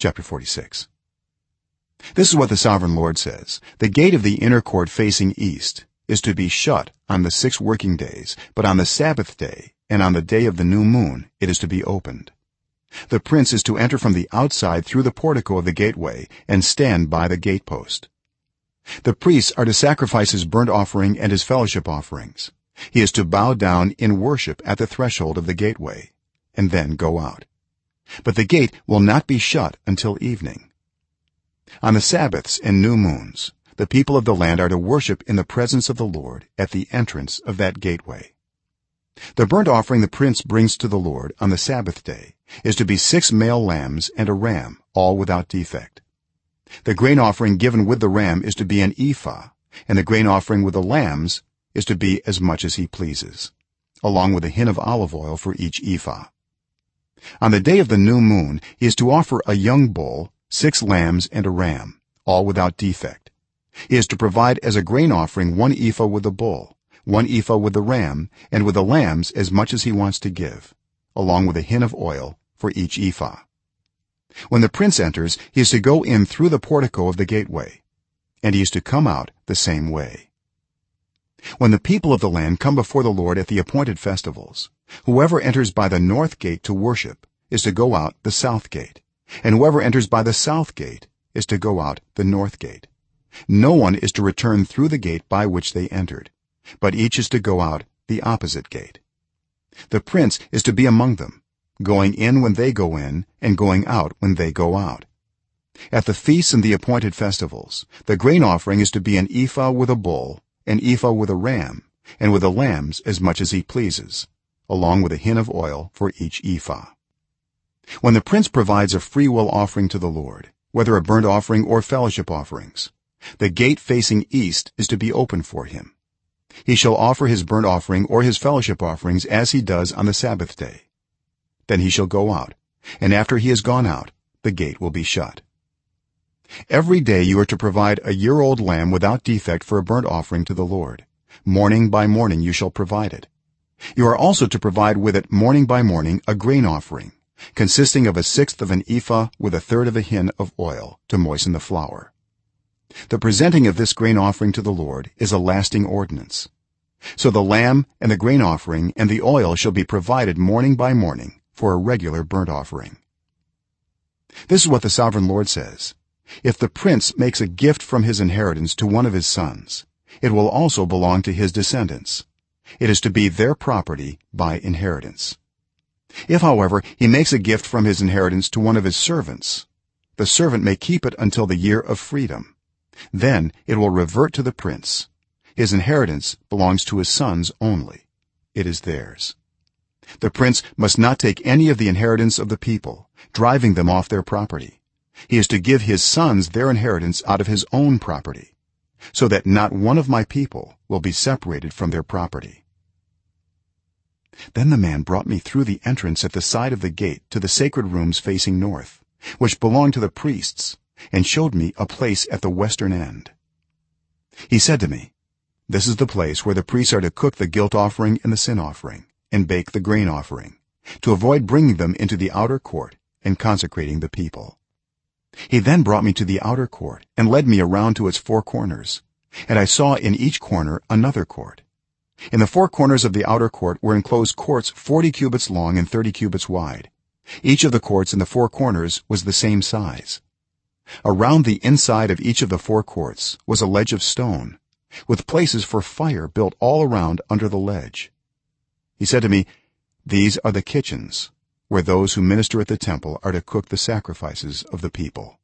chapter 46 this is what the sovereign lord says. The gate of the inner court facing east is to be shut on the 6 working days but on the sabbath day and on the day of the new moon it is to be opened. The prince is to enter from the outside through the portico of the gateway and stand by the gatepost. The priests are to sacrifice his burnt offering and his fellowship offerings. He is to bow down in worship at the threshold of the gateway and then go out but the gate will not be shut until evening. On the sabbaths and new moons the people of the land are to worship in the presence of the lord at the entrance of that gateway. The burnt offering the prince brings to the lord on the sabbath day is to be 6 male lambs and a ram all without defect. The grain offering given with the ram is to be an ephah and the grain offering with the lambs is to be as much as he pleases along with a hin of olive oil for each ephah on the day of the new moon he is to offer a young bull 6 lambs and a ram all without defect. He is to provide as a grain offering 1 ephah with the bull 1 ephah with the ram and with the lambs as much as he wants to give along with a hin of oil for each ephah. When the prince enters he is to go in through the portico of the gateway and he is to come out the same way when the people of the land come before the lord at the appointed festivals whoever enters by the north gate to worship is to go out the south gate and whoever enters by the south gate is to go out the north gate. No one is to return through the gate by which they entered but each is to go out the opposite gate. The prince is to be among them going in when they go in and going out when they go out. At the feasts and the appointed festivals the grain offering is to be an ephah with a bull an ephah with a ram and with the lambs as much as he pleases along with a hin of oil for each ephah. When the prince provides a freewill offering to the lord whether a burnt offering or fellowship offerings the gate facing east is to be open for him. He shall offer his burnt offering or his fellowship offerings as he does on the sabbath day. Then he shall go out and after he has gone out the gate will be shut every day you are to provide a year old lamb without defect for a burnt offering to the lord. Morning by morning you shall provide it. You are also to provide with it morning by morning a grain offering consisting of a sixth of an ephah with a third of a hin of oil to moisten the flour. The presenting of this grain offering to the lord is a lasting ordinance. So the lamb and the grain offering and the oil shall be provided morning by morning for a regular burnt offering. This is what the sovereign lord says if the prince makes a gift from his inheritance to one of his sons it will also belong to his descendants. It is to be their property by inheritance. If however he makes a gift from his inheritance to one of his servants the servant may keep it until the year of freedom. Then it will revert to the prince. His inheritance belongs to his sons only. It is theirs. The prince must not take any of the inheritance of the people driving them off their property he is to give his sons their inheritance out of his own property so that not one of my people will be separated from their property. Then the man brought me through the entrance at the side of the gate to the sacred rooms facing north which belonged to the priests and showed me a place at the western end. He said to me this is the place where the priests are to cook the guilt offering and the sin offering and bake the grain offering to avoid bringing them into the outer court and consecrating the people he then brought me to the outer court and led me around to its four corners and i saw in each corner another court. In the four corners of the outer court were enclosed courts 40 cubits long and 30 cubits wide. Each of the courts in the four corners was the same size. Around the inside of each of the four courts was a ledge of stone with places for fire built all around under the ledge. He said to me these are the kitchens where those who minister at the temple are to cook the sacrifices of the people